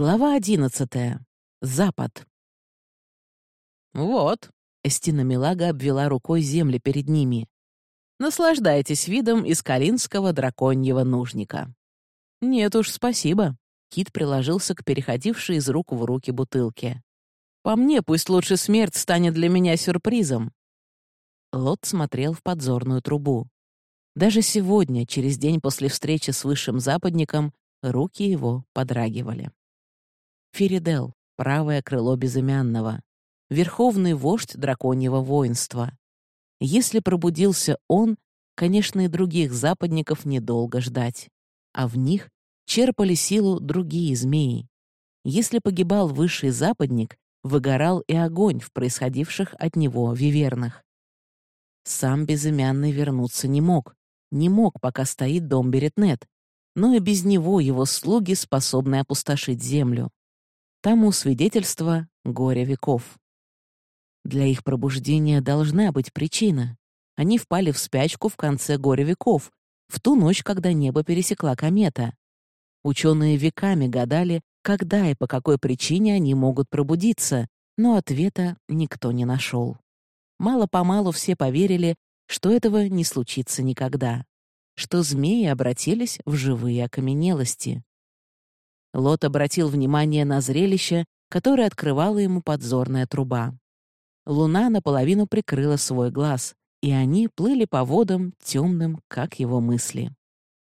Глава одиннадцатая. Запад. «Вот», — Эстина Милага обвела рукой земли перед ними. «Наслаждайтесь видом искалинского драконьего нужника». «Нет уж, спасибо», — Кит приложился к переходившей из рук в руки бутылке. «По мне, пусть лучше смерть станет для меня сюрпризом». Лот смотрел в подзорную трубу. Даже сегодня, через день после встречи с высшим западником, руки его подрагивали. Феридел, правое крыло безымянного, верховный вождь драконьего воинства. Если пробудился он, конечно, и других западников недолго ждать. А в них черпали силу другие змеи. Если погибал высший западник, выгорал и огонь в происходивших от него вивернах. Сам безымянный вернуться не мог. Не мог, пока стоит дом Беретнет. Но и без него его слуги способны опустошить землю. Тому свидетельство — горе веков. Для их пробуждения должна быть причина. Они впали в спячку в конце горя веков, в ту ночь, когда небо пересекла комета. Ученые веками гадали, когда и по какой причине они могут пробудиться, но ответа никто не нашел. Мало-помалу все поверили, что этого не случится никогда, что змеи обратились в живые окаменелости. Лот обратил внимание на зрелище, которое открывала ему подзорная труба. Луна наполовину прикрыла свой глаз, и они плыли по водам, темным, как его мысли.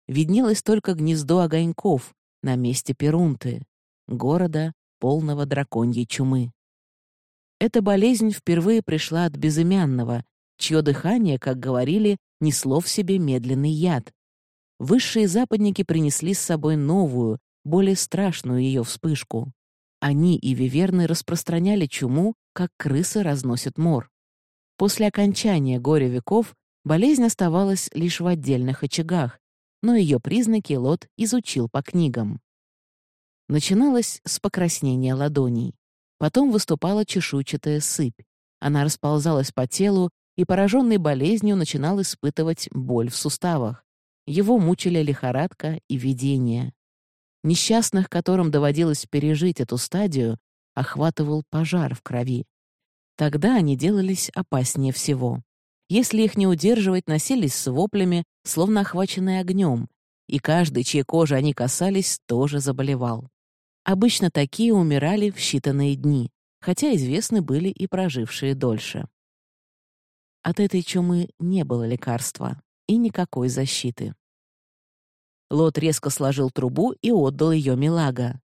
Виднелось только гнездо огоньков на месте Перунты, города, полного драконьей чумы. Эта болезнь впервые пришла от безымянного, чье дыхание, как говорили, несло в себе медленный яд. Высшие западники принесли с собой новую, более страшную ее вспышку. Они и виверны распространяли чуму, как крысы разносят мор. После окончания горя веков болезнь оставалась лишь в отдельных очагах, но ее признаки Лот изучил по книгам. Начиналось с покраснения ладоней. Потом выступала чешуйчатая сыпь. Она расползалась по телу, и пораженный болезнью начинал испытывать боль в суставах. Его мучили лихорадка и видение. Несчастных, которым доводилось пережить эту стадию, охватывал пожар в крови. Тогда они делались опаснее всего. Если их не удерживать, носились с воплями, словно охваченные огнем, и каждый, чьей кожи они касались, тоже заболевал. Обычно такие умирали в считанные дни, хотя известны были и прожившие дольше. От этой чумы не было лекарства и никакой защиты. Лот резко сложил трубу и отдал ее Милага.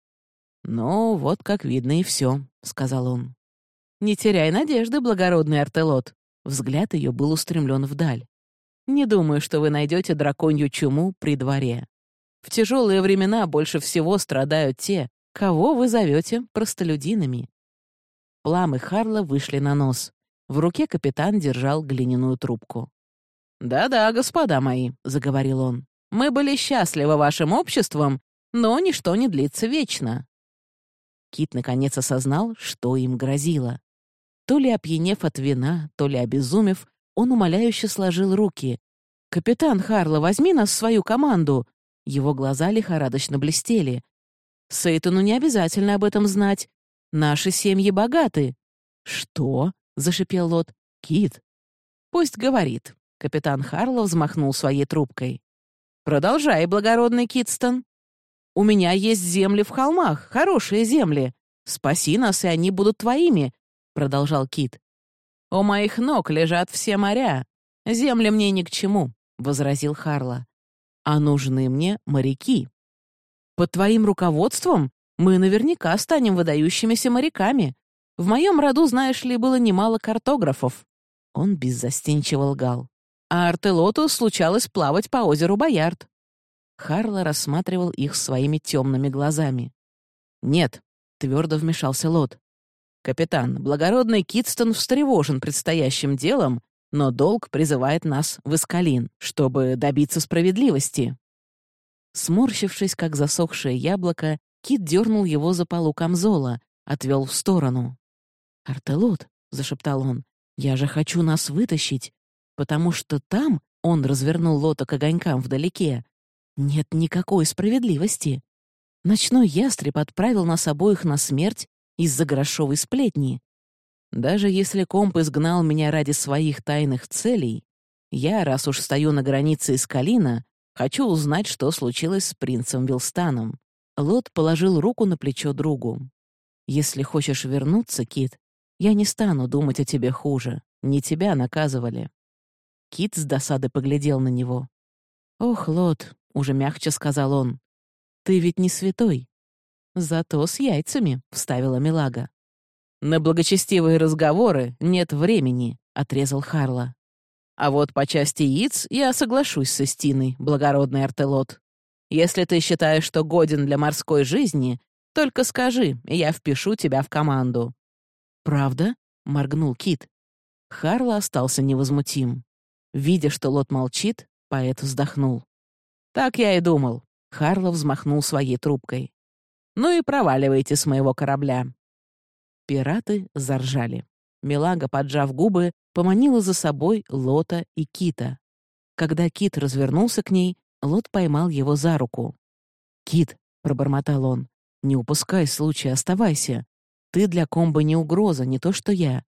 «Ну, вот как видно и все», — сказал он. «Не теряй надежды, благородный Артелот». Взгляд ее был устремлен вдаль. «Не думаю, что вы найдете драконью чуму при дворе. В тяжелые времена больше всего страдают те, кого вы зовете простолюдинами». Плам и Харла вышли на нос. В руке капитан держал глиняную трубку. «Да-да, господа мои», — заговорил он. Мы были счастливы вашим обществом, но ничто не длится вечно». Кит наконец осознал, что им грозило. То ли опьянев от вина, то ли обезумев, он умоляюще сложил руки. «Капитан Харло, возьми нас в свою команду!» Его глаза лихорадочно блестели. «Сейтону не обязательно об этом знать. Наши семьи богаты». «Что?» — зашипел Лот. «Кит». «Пусть говорит». Капитан Харло взмахнул своей трубкой. «Продолжай, благородный Китстон. У меня есть земли в холмах, хорошие земли. Спаси нас, и они будут твоими», — продолжал Кит. «У моих ног лежат все моря. Земли мне ни к чему», — возразил Харла. «А нужны мне моряки. Под твоим руководством мы наверняка станем выдающимися моряками. В моем роду, знаешь ли, было немало картографов». Он беззастенчиво лгал а Артелоту случалось плавать по озеру Боярд. Харло рассматривал их своими темными глазами. «Нет», — твердо вмешался Лот. «Капитан, благородный Китстон встревожен предстоящим делом, но долг призывает нас в Искалин, чтобы добиться справедливости». Сморщившись, как засохшее яблоко, Кит дернул его за полу камзола, отвел в сторону. «Артелот», — зашептал он, — «я же хочу нас вытащить потому что там, он развернул лоток огонькам вдалеке, нет никакой справедливости. Ночной ястреб отправил нас обоих на смерть из-за грошовой сплетни. Даже если комп изгнал меня ради своих тайных целей, я, раз уж стою на границе Искалина, хочу узнать, что случилось с принцем Вилстаном. Лот положил руку на плечо другу. «Если хочешь вернуться, Кит, я не стану думать о тебе хуже. Не тебя наказывали». Кит с досады поглядел на него. «Ох, Лот», — уже мягче сказал он, — «ты ведь не святой». «Зато с яйцами», — вставила Милага. «На благочестивые разговоры нет времени», — отрезал Харла. «А вот по части яиц я соглашусь с Истиной, благородный Артелот. Если ты считаешь, что годен для морской жизни, только скажи, и я впишу тебя в команду». «Правда?» — моргнул Кит. Харла остался невозмутим. Видя, что Лот молчит, поэт вздохнул. «Так я и думал». Харла взмахнул своей трубкой. «Ну и проваливайте с моего корабля». Пираты заржали. Милага, поджав губы, поманила за собой Лота и Кита. Когда Кит развернулся к ней, Лот поймал его за руку. «Кит», — пробормотал он, — «не упускай случая, оставайся. Ты для комбы не угроза, не то что я.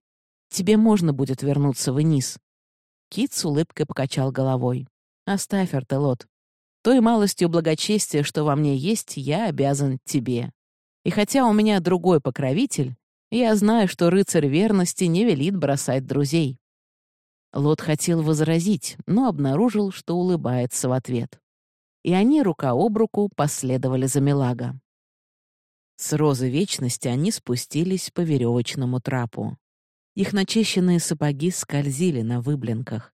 Тебе можно будет вернуться вниз». Кит с улыбкой покачал головой. «Оставь, Артелот. Той малостью благочестия, что во мне есть, я обязан тебе. И хотя у меня другой покровитель, я знаю, что рыцарь верности не велит бросать друзей. Лот хотел возразить, но обнаружил, что улыбается в ответ. И они рука об руку последовали за Мелага. С розы вечности они спустились по веревочному трапу. Их начищенные сапоги скользили на выблинках.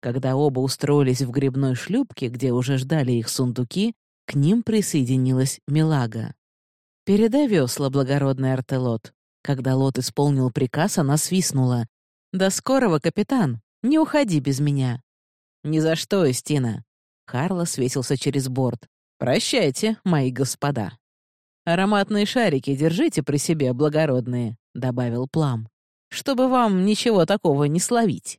Когда оба устроились в грибной шлюпке, где уже ждали их сундуки, к ним присоединилась Мелага. «Передай весла, благородный Артелот». Когда Лот исполнил приказ, она свистнула. «До скорого, капитан!» Не уходи без меня». «Ни за что, Эстина». Карло свесился через борт. «Прощайте, мои господа». «Ароматные шарики держите при себе, благородные», — добавил Плам, «чтобы вам ничего такого не словить».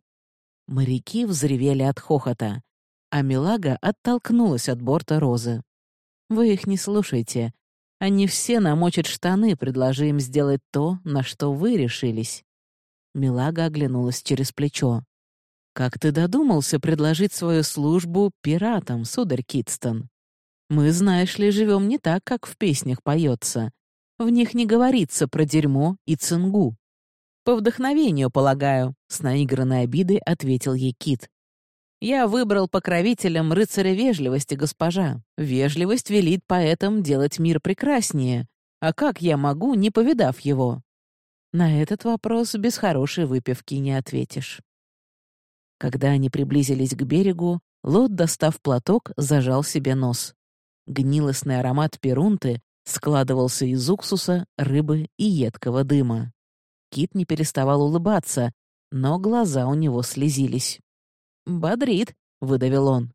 Моряки взревели от хохота, а Милага оттолкнулась от борта Розы. «Вы их не слушайте. Они все намочат штаны, предложи им сделать то, на что вы решились». Милага оглянулась через плечо. Как ты додумался предложить свою службу пиратам, сударь Китстон? Мы, знаешь ли, живем не так, как в песнях поется. В них не говорится про дерьмо и цингу. По вдохновению, полагаю, с наигранной обидой ответил ей Кит. Я выбрал покровителем рыцаря вежливости, госпожа. Вежливость велит поэтам делать мир прекраснее. А как я могу, не повидав его? На этот вопрос без хорошей выпивки не ответишь. Когда они приблизились к берегу, Лот, достав платок, зажал себе нос. Гнилостный аромат перунты складывался из уксуса, рыбы и едкого дыма. Кит не переставал улыбаться, но глаза у него слезились. «Бодрит», — выдавил он.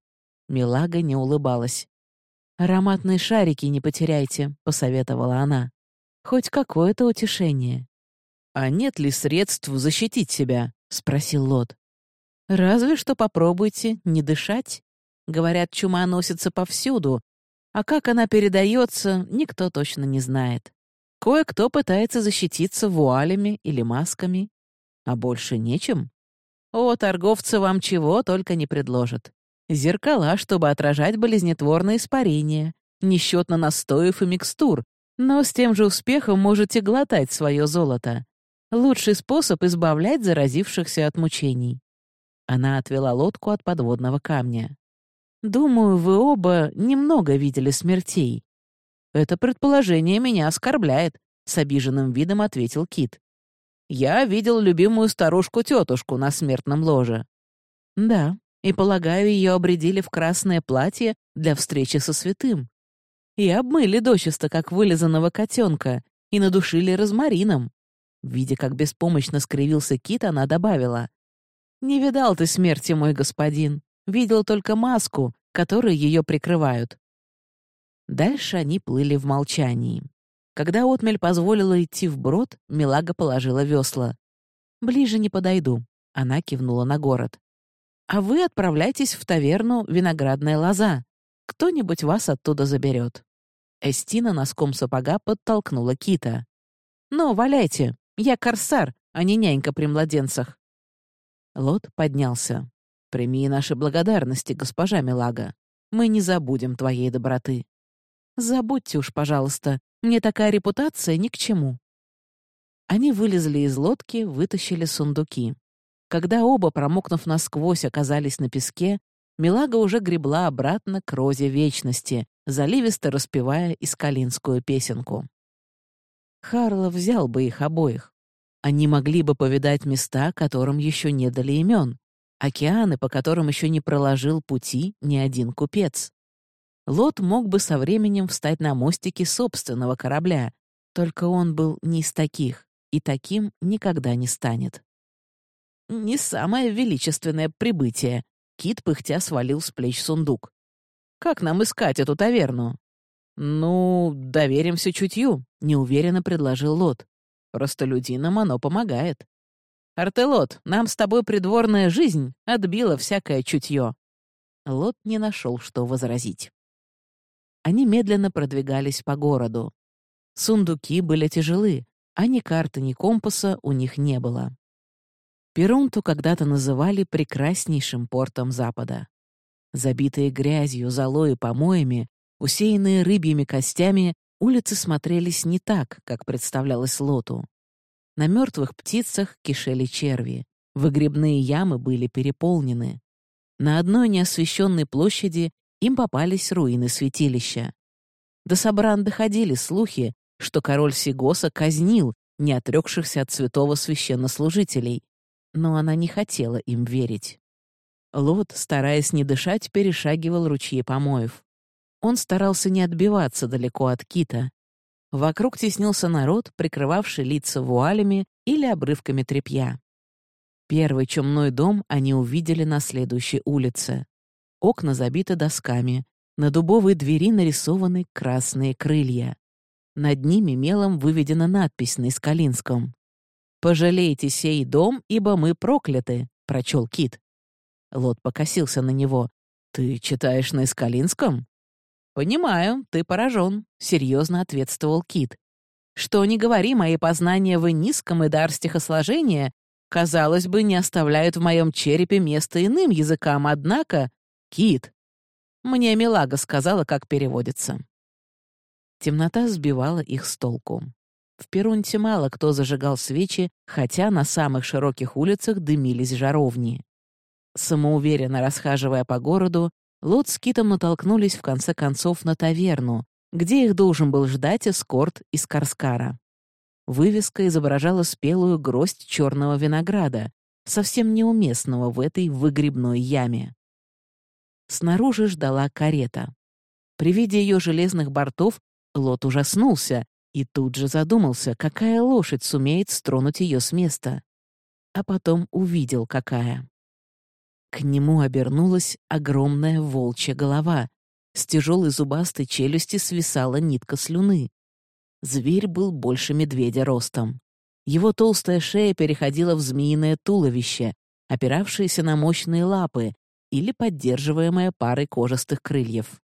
Милага не улыбалась. «Ароматные шарики не потеряйте», — посоветовала она. «Хоть какое-то утешение». «А нет ли средств защитить себя?» — спросил Лот. Разве что попробуйте не дышать. Говорят, чума носится повсюду, а как она передается, никто точно не знает. Кое-кто пытается защититься вуалями или масками, а больше нечем. О, торговцы вам чего только не предложат. Зеркала, чтобы отражать болезнетворные испарения, несчетно настоев и микстур, но с тем же успехом можете глотать свое золото. Лучший способ избавлять заразившихся от мучений. Она отвела лодку от подводного камня. «Думаю, вы оба немного видели смертей». «Это предположение меня оскорбляет», — с обиженным видом ответил Кит. «Я видел любимую старушку-тетушку на смертном ложе». «Да, и, полагаю, ее обредили в красное платье для встречи со святым. И обмыли дочисто, как вылизанного котенка, и надушили розмарином». Видя, как беспомощно скривился Кит, она добавила. «Не видал ты смерти, мой господин. Видел только маску, которой ее прикрывают». Дальше они плыли в молчании. Когда отмель позволила идти вброд, Милага положила весла. «Ближе не подойду», — она кивнула на город. «А вы отправляйтесь в таверну «Виноградная лоза». Кто-нибудь вас оттуда заберет». Эстина носком сапога подтолкнула Кита. «Ну, валяйте, я корсар, а не нянька при младенцах». Лот поднялся. «Прими наши благодарности, госпожа Милага. Мы не забудем твоей доброты». «Забудьте уж, пожалуйста, мне такая репутация ни к чему». Они вылезли из лодки, вытащили сундуки. Когда оба, промокнув насквозь, оказались на песке, Милага уже гребла обратно к розе вечности, заливисто распевая искалинскую песенку. Харло взял бы их обоих. Они могли бы повидать места, которым еще не дали имен, океаны, по которым еще не проложил пути ни один купец. Лот мог бы со временем встать на мостике собственного корабля, только он был не из таких, и таким никогда не станет. Не самое величественное прибытие. Кит пыхтя свалил с плеч сундук. «Как нам искать эту таверну?» «Ну, доверимся чутью», — неуверенно предложил Лот. «Простолюдинам оно помогает». «Артелот, нам с тобой придворная жизнь отбила всякое чутье». Лот не нашел, что возразить. Они медленно продвигались по городу. Сундуки были тяжелы, а ни карты, ни компаса у них не было. Перунту когда-то называли прекраснейшим портом Запада. Забитые грязью, золой и помоями, усеянные рыбьими костями, улицы смотрелись не так, как представлялось Лоту. На мертвых птицах кишели черви, выгребные ямы были переполнены. На одной неосвещенной площади им попались руины святилища. До Собран доходили слухи, что король Сигоса казнил не отрекшихся от святого священнослужителей, но она не хотела им верить. Лот, стараясь не дышать, перешагивал ручьи помоев. Он старался не отбиваться далеко от кита. Вокруг теснился народ, прикрывавший лица вуалями или обрывками тряпья. Первый чумной дом они увидели на следующей улице. Окна забиты досками, на дубовой двери нарисованы красные крылья. Над ними мелом выведена надпись на искалинском. «Пожалейте сей дом, ибо мы прокляты», — прочел Кит. Лот покосился на него. «Ты читаешь на искалинском?» «Понимаю, ты поражен», — серьезно ответствовал Кит. «Что не говори, мои познания в низком и дар стихосложения, казалось бы, не оставляют в моем черепе места иным языкам, однако...» «Кит!» Мне Милага сказала, как переводится. Темнота сбивала их с толку. В Перунте мало кто зажигал свечи, хотя на самых широких улицах дымились жаровни. Самоуверенно расхаживая по городу, Лот с Китом натолкнулись в конце концов на таверну, где их должен был ждать эскорт из Карскара. Вывеска изображала спелую гроздь черного винограда, совсем неуместного в этой выгребной яме. Снаружи ждала карета. При виде ее железных бортов Лот ужаснулся и тут же задумался, какая лошадь сумеет стронуть ее с места. А потом увидел, какая. К нему обернулась огромная волчья голова. С тяжелой зубастой челюсти свисала нитка слюны. Зверь был больше медведя ростом. Его толстая шея переходила в змеиное туловище, опиравшееся на мощные лапы или поддерживаемое парой кожистых крыльев.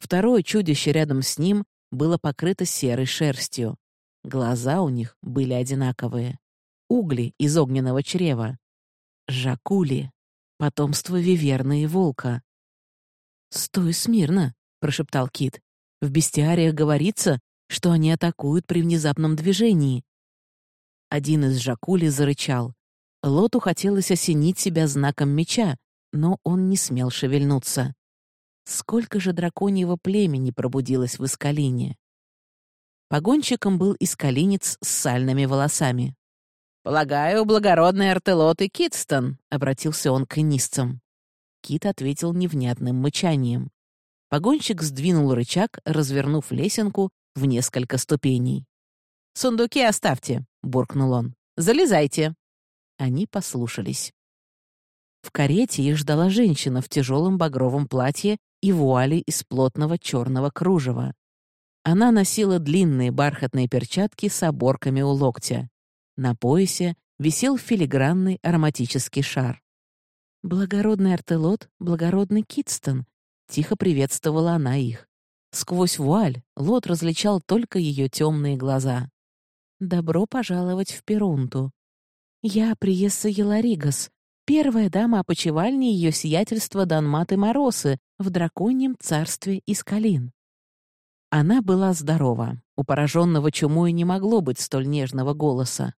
Второе чудище рядом с ним было покрыто серой шерстью. Глаза у них были одинаковые. Угли из огненного чрева. Жакули. Потомство виверны и волка. «Стой смирно», — прошептал Кит. «В бестиариях говорится, что они атакуют при внезапном движении». Один из жакули зарычал. Лоту хотелось осенить себя знаком меча, но он не смел шевельнуться. Сколько же драконьего племени пробудилось в Искалине? Погонщиком был искалинец с сальными волосами. «Полагаю, благородный Артелот и Китстон», — обратился он к инистцам. Кит ответил невнятным мычанием. Погонщик сдвинул рычаг, развернув лесенку в несколько ступеней. «Сундуки оставьте», — буркнул он. «Залезайте». Они послушались. В карете их ждала женщина в тяжелом багровом платье и вуали из плотного черного кружева. Она носила длинные бархатные перчатки с оборками у локтя. На поясе висел филигранный ароматический шар. «Благородный Артелот, благородный Китстон», — тихо приветствовала она их. Сквозь вуаль Лот различал только ее темные глаза. «Добро пожаловать в Перунту. Я Приесса Еларигас, первая дама опочивальни ее сиятельства Данматы Моросы в драконьем царстве Искалин». Она была здорова. У пораженного чумой не могло быть столь нежного голоса.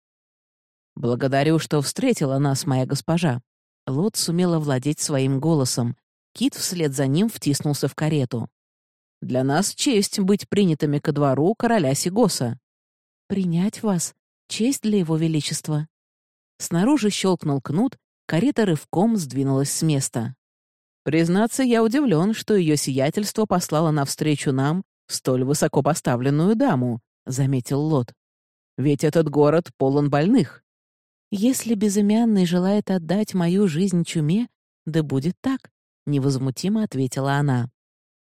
«Благодарю, что встретила нас, моя госпожа». Лот сумела владеть своим голосом. Кит вслед за ним втиснулся в карету. «Для нас честь быть принятыми ко двору короля Сигоса». «Принять вас? Честь для его величества». Снаружи щелкнул кнут, карета рывком сдвинулась с места. Признаться, я удивлен, что ее сиятельство послало навстречу нам столь высоко поставленную даму», — заметил Лот. «Ведь этот город полон больных». «Если безымянный желает отдать мою жизнь чуме, да будет так», — невозмутимо ответила она.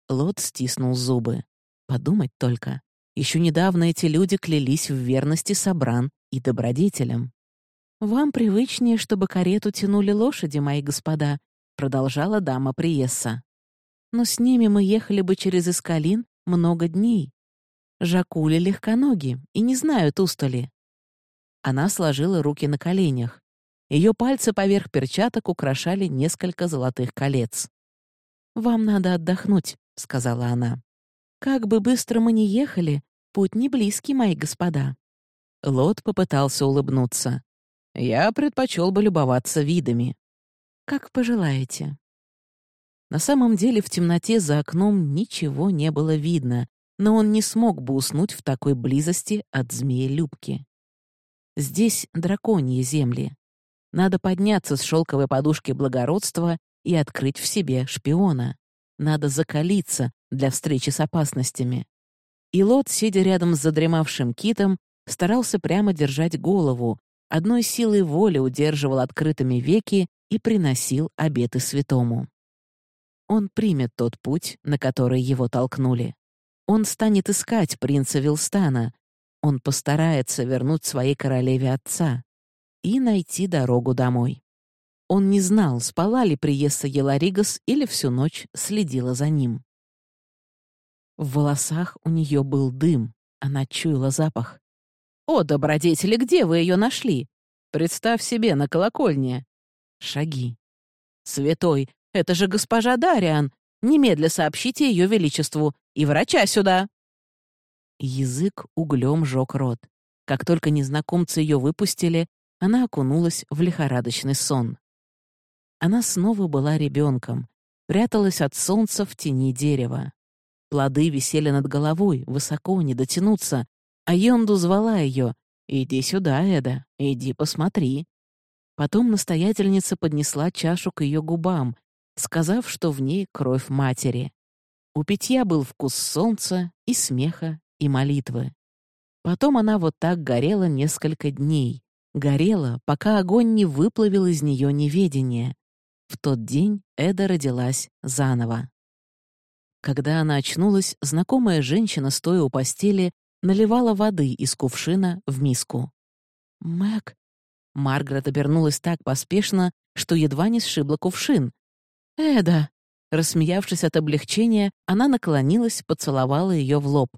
Лот стиснул зубы. Подумать только. Еще недавно эти люди клялись в верности собран и добродетелям. «Вам привычнее, чтобы карету тянули лошади, мои господа», — продолжала дама Приесса. «Но с ними мы ехали бы через Искалин много дней. Жакули легконоги и не знают устали. Она сложила руки на коленях. Ее пальцы поверх перчаток украшали несколько золотых колец. «Вам надо отдохнуть», — сказала она. «Как бы быстро мы ни ехали, путь не близкий, мои господа». Лот попытался улыбнуться. «Я предпочел бы любоваться видами». «Как пожелаете». На самом деле в темноте за окном ничего не было видно, но он не смог бы уснуть в такой близости от змеи-любки. Здесь драконьи земли. Надо подняться с шелковой подушки благородства и открыть в себе шпиона. Надо закалиться для встречи с опасностями. И Лот, сидя рядом с задремавшим китом, старался прямо держать голову, одной силой воли удерживал открытыми веки и приносил обеты святому. Он примет тот путь, на который его толкнули. Он станет искать принца Вилстана. Он постарается вернуть своей королеве отца и найти дорогу домой. Он не знал, спала ли приесса Еларигас или всю ночь следила за ним. В волосах у нее был дым, она чуяла запах. «О, добродетели, где вы ее нашли? Представь себе, на колокольне!» Шаги. «Святой, это же госпожа Дариан! Немедля сообщите ее величеству и врача сюда!» Язык углем жёг рот. Как только незнакомцы ее выпустили, она окунулась в лихорадочный сон. Она снова была ребенком, пряталась от солнца в тени дерева. Плоды висели над головой, высоко не дотянуться, а Йонду звала ее «Иди сюда, Эда, иди посмотри». Потом настоятельница поднесла чашу к ее губам, сказав, что в ней кровь матери. У питья был вкус солнца и смеха, и молитвы. Потом она вот так горела несколько дней. Горела, пока огонь не выплавил из нее неведение. В тот день Эда родилась заново. Когда она очнулась, знакомая женщина, стоя у постели, наливала воды из кувшина в миску. «Мэг...» Маргарет обернулась так поспешно, что едва не сшибла кувшин, «Эда!» Рассмеявшись от облегчения, она наклонилась, поцеловала ее в лоб.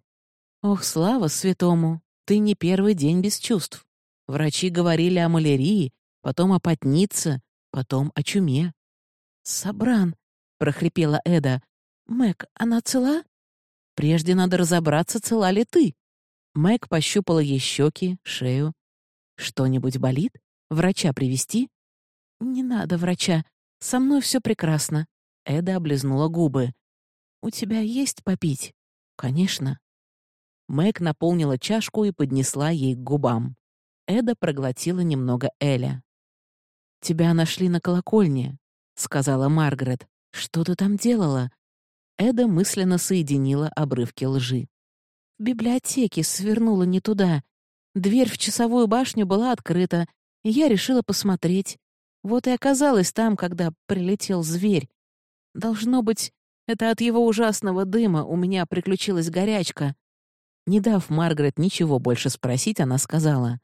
«Ох, слава святому! Ты не первый день без чувств. Врачи говорили о малярии, потом о потнице, потом о чуме». «Собран!» — прохрипела Эда. «Мэг, она цела?» «Прежде надо разобраться, цела ли ты». Мэг пощупала ей щеки, шею. «Что-нибудь болит? Врача привести «Не надо врача. Со мной все прекрасно». Эда облизнула губы. «У тебя есть попить?» «Конечно». Мэг наполнила чашку и поднесла ей к губам. Эда проглотила немного Эля. «Тебя нашли на колокольне», — сказала Маргарет. «Что ты там делала?» Эда мысленно соединила обрывки лжи. «В библиотеке свернула не туда. Дверь в часовую башню была открыта, и я решила посмотреть. Вот и оказалась там, когда прилетел зверь. Должно быть, это от его ужасного дыма у меня приключилась горячка. Не дав Маргарет ничего больше спросить, она сказала.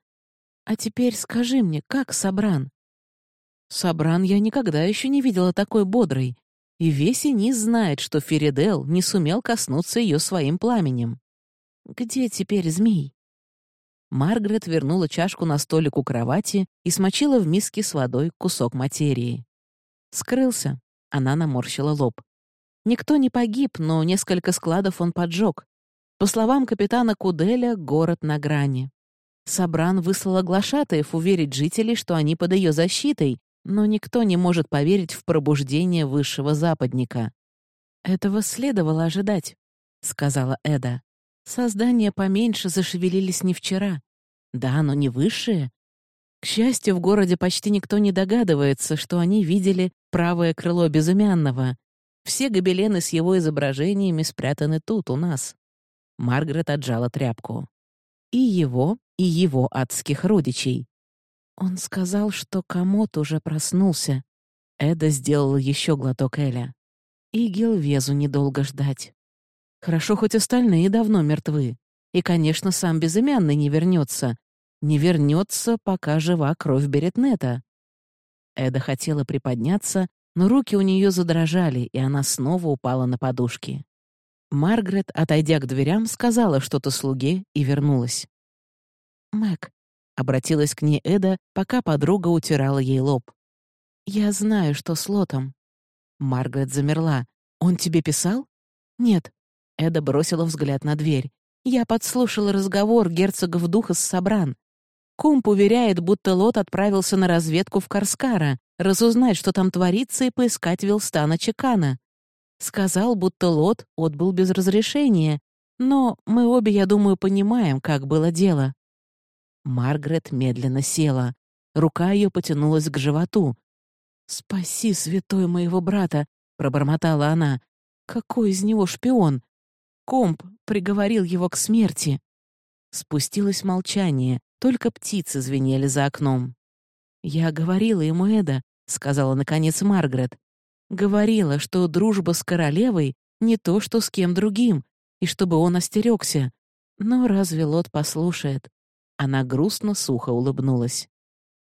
«А теперь скажи мне, как Сабран?» Сабран я никогда еще не видела такой бодрой. И весь Инис знает, что Феридел не сумел коснуться ее своим пламенем. Где теперь змей? Маргарет вернула чашку на столик у кровати и смочила в миске с водой кусок материи. Скрылся. Она наморщила лоб. Никто не погиб, но несколько складов он поджег. По словам капитана Куделя, город на грани. Сабран выслала глашатаев уверить жителей, что они под ее защитой, но никто не может поверить в пробуждение высшего западника. «Этого следовало ожидать», — сказала Эда. «Создания поменьше зашевелились не вчера. Да, но не высшие. К счастью, в городе почти никто не догадывается, что они видели правое крыло безымянного. Все гобелены с его изображениями спрятаны тут, у нас». Маргарет отжала тряпку. «И его, и его адских родичей. Он сказал, что комод уже проснулся. Эда сделала еще глоток Эля. И Гелвезу недолго ждать. Хорошо, хоть остальные давно мертвы. И, конечно, сам безымянный не вернется. Не вернется, пока жива кровь Беретнета. Эда хотела приподняться, но руки у нее задрожали, и она снова упала на подушки. Маргарет, отойдя к дверям, сказала что-то слуге и вернулась. «Мэг, Обратилась к ней Эда, пока подруга утирала ей лоб. «Я знаю, что с Лотом». Маргарет замерла. «Он тебе писал?» «Нет». Эда бросила взгляд на дверь. «Я подслушала разговор герцогов духа с Собран. Кумп уверяет, будто Лот отправился на разведку в Карскара, разузнать, что там творится, и поискать Вилстана Чекана. Сказал, будто Лот отбыл без разрешения, но мы обе, я думаю, понимаем, как было дело. Маргарет медленно села. Рука ее потянулась к животу. «Спаси, святой моего брата!» — пробормотала она. «Какой из него шпион? Комп приговорил его к смерти». Спустилось молчание, только птицы звенели за окном. «Я говорила ему Эда», — сказала наконец Маргарет. «Говорила, что дружба с королевой не то, что с кем другим, и чтобы он остерегся. Но разве Лот послушает? Она грустно сухо улыбнулась.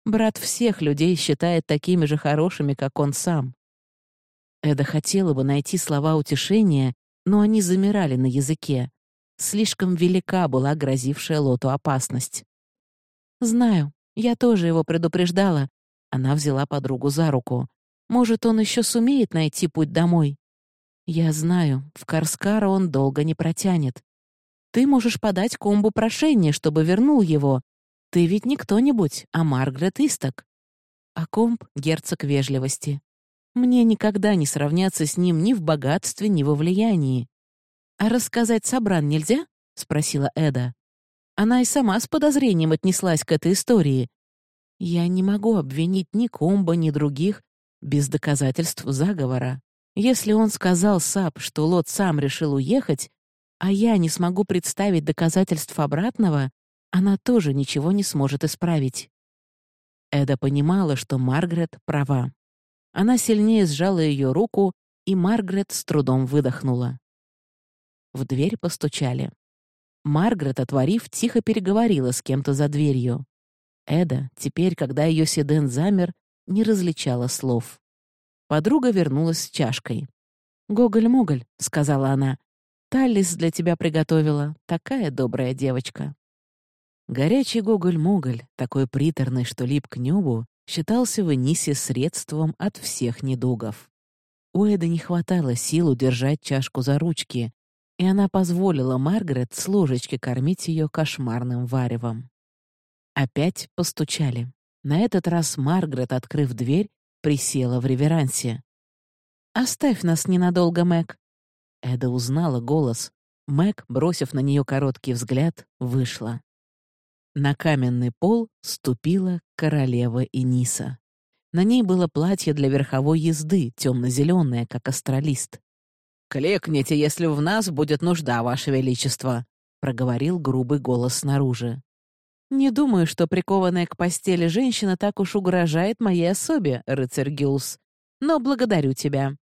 Брат всех людей считает такими же хорошими, как он сам. Эда хотела бы найти слова утешения, но они замирали на языке. Слишком велика была грозившая Лоту опасность. «Знаю, я тоже его предупреждала». Она взяла подругу за руку. «Может, он еще сумеет найти путь домой?» «Я знаю, в Карскара он долго не протянет. Ты можешь подать комбу прошение, чтобы вернул его. Ты ведь не кто-нибудь, а Маргарет Исток. А комб — герцог вежливости. Мне никогда не сравняться с ним ни в богатстве, ни во влиянии. «А рассказать Собран нельзя?» — спросила Эда. Она и сама с подозрением отнеслась к этой истории. «Я не могу обвинить ни Комба, ни других без доказательств заговора. Если он сказал Сап, что Лот сам решил уехать, а я не смогу представить доказательств обратного, она тоже ничего не сможет исправить. Эда понимала, что Маргарет права. Она сильнее сжала ее руку, и Маргарет с трудом выдохнула. В дверь постучали. Маргарет, отворив, тихо переговорила с кем-то за дверью. Эда, теперь, когда ее седен замер, не различала слов. Подруга вернулась с чашкой. «Гоголь-моголь», — сказала она, Таллис для тебя приготовила. Такая добрая девочка». Горячий гоголь-моголь, такой приторный, что лип к небу, считался в Энисе средством от всех недугов. У Эды не хватало сил удержать чашку за ручки, и она позволила Маргарет с ложечки кормить ее кошмарным варевом. Опять постучали. На этот раз Маргарет, открыв дверь, присела в реверансе. «Оставь нас ненадолго, Мэг», Эда узнала голос. Мэг, бросив на нее короткий взгляд, вышла. На каменный пол ступила королева Иниса. На ней было платье для верховой езды, темно-зеленое, как астралист. «Клекните, если в нас будет нужда, Ваше Величество», — проговорил грубый голос снаружи. «Не думаю, что прикованная к постели женщина так уж угрожает моей особе, рыцарь Гюлс, но благодарю тебя».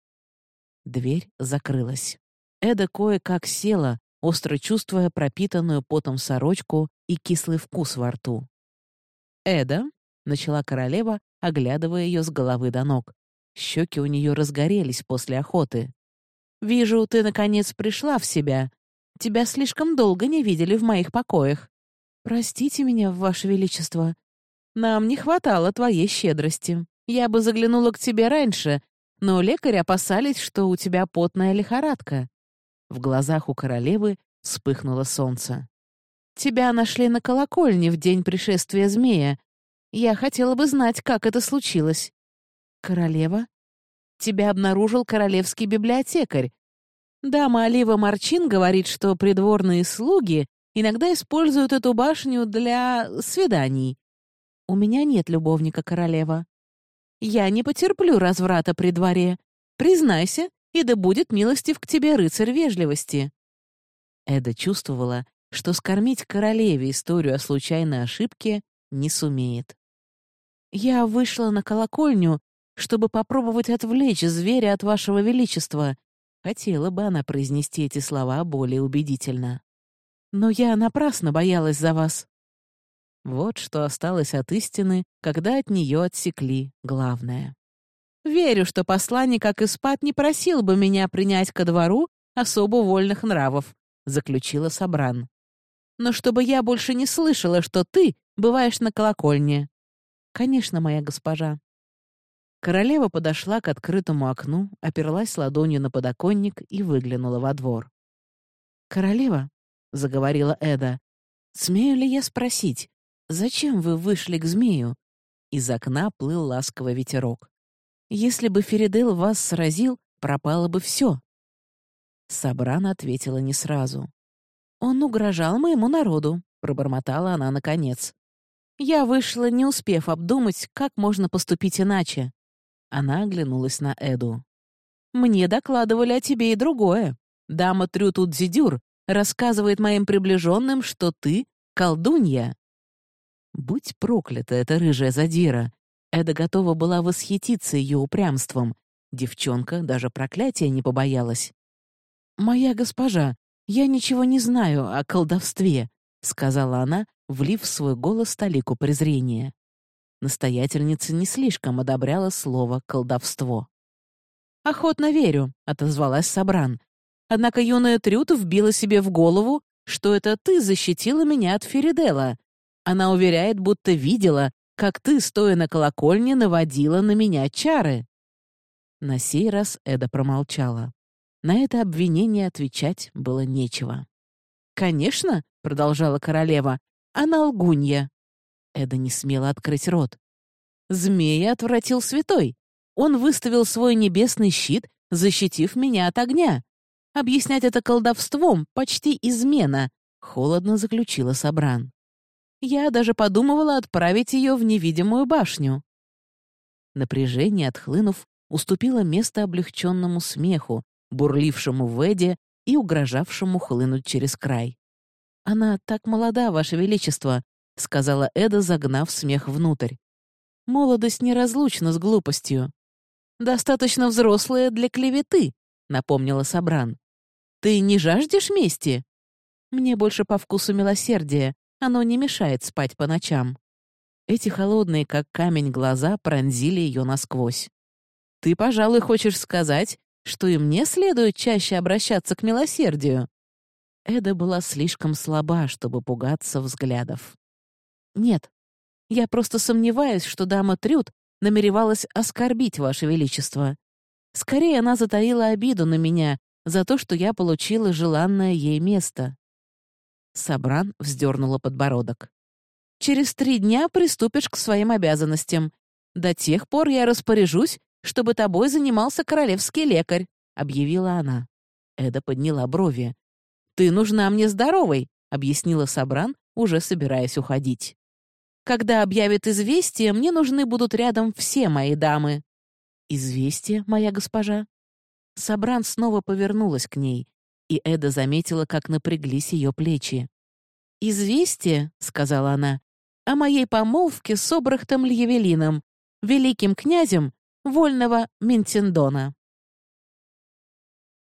Дверь закрылась. Эда кое-как села, остро чувствуя пропитанную потом сорочку и кислый вкус во рту. «Эда», — начала королева, оглядывая ее с головы до ног, Щеки у нее разгорелись после охоты. «Вижу, ты, наконец, пришла в себя. Тебя слишком долго не видели в моих покоях. Простите меня, Ваше Величество. Нам не хватало твоей щедрости. Я бы заглянула к тебе раньше, но лекари опасались, что у тебя потная лихорадка». В глазах у королевы вспыхнуло солнце. «Тебя нашли на колокольне в день пришествия змея. Я хотела бы знать, как это случилось». «Королева?» «Тебя обнаружил королевский библиотекарь. Дама Олива Марчин говорит, что придворные слуги иногда используют эту башню для свиданий. У меня нет любовника, королева. Я не потерплю разврата при дворе. Признайся, и да будет милостив к тебе рыцарь вежливости». Эда чувствовала, что скормить королеве историю о случайной ошибке не сумеет. «Я вышла на колокольню, чтобы попробовать отвлечь зверя от вашего величества», Хотела бы она произнести эти слова более убедительно. «Но я напрасно боялась за вас». Вот что осталось от истины, когда от нее отсекли главное. Верю, что посланник как Испат не просил бы меня принять ко двору особо вольных нравов, заключила Сабран. Но чтобы я больше не слышала, что ты бываешь на колокольне. Конечно, моя госпожа. Королева подошла к открытому окну, оперлась ладонью на подоконник и выглянула во двор. «Королева», — заговорила Эда, — «смею ли я спросить, зачем вы вышли к змею?» Из окна плыл ласковый ветерок. Если бы Феридел вас сразил, пропало бы все. Сабран ответила не сразу. «Он угрожал моему народу», — пробормотала она наконец. «Я вышла, не успев обдумать, как можно поступить иначе». Она оглянулась на Эду. «Мне докладывали о тебе и другое. Дама Трютудзидюр рассказывает моим приближенным, что ты — колдунья». Будь проклята эта рыжая задира, Эда готова была восхититься ее упрямством. Девчонка даже проклятия не побоялась. «Моя госпожа, я ничего не знаю о колдовстве», — сказала она, влив в свой голос толику презрения. Настоятельница не слишком одобряла слово «колдовство». «Охотно верю», — отозвалась Сабран. «Однако юная Трюта вбила себе в голову, что это ты защитила меня от Феридела. Она уверяет, будто видела, как ты, стоя на колокольне, наводила на меня чары». На сей раз Эда промолчала. На это обвинение отвечать было нечего. «Конечно», — продолжала королева, — «она лгунья». Эда не смела открыть рот. «Змея отвратил святой. Он выставил свой небесный щит, защитив меня от огня. Объяснять это колдовством — почти измена», — холодно заключила Сабран. Я даже подумывала отправить ее в невидимую башню. Напряжение, отхлынув, уступило место облегченному смеху, бурлившему в Эде и угрожавшему хлынуть через край. «Она так молода, Ваше Величество», — сказала Эда, загнав смех внутрь. «Молодость неразлучна с глупостью. Достаточно взрослая для клеветы», — напомнила Сабран. «Ты не жаждешь мести?» «Мне больше по вкусу милосердия», оно не мешает спать по ночам. Эти холодные, как камень, глаза пронзили ее насквозь. «Ты, пожалуй, хочешь сказать, что и мне следует чаще обращаться к милосердию?» Эда была слишком слаба, чтобы пугаться взглядов. «Нет, я просто сомневаюсь, что дама Трюд намеревалась оскорбить Ваше Величество. Скорее, она затаила обиду на меня за то, что я получила желанное ей место. Сабран вздернула подбородок. «Через три дня приступишь к своим обязанностям. До тех пор я распоряжусь, чтобы тобой занимался королевский лекарь», — объявила она. Эда подняла брови. «Ты нужна мне здоровой», — объяснила Сабран, уже собираясь уходить. «Когда объявят известие, мне нужны будут рядом все мои дамы». «Известие, моя госпожа?» Сабран снова повернулась к ней и Эда заметила, как напряглись ее плечи. «Известие», — сказала она, — «о моей помолвке с Обрахтом Льявелином, великим князем вольного Ментендона».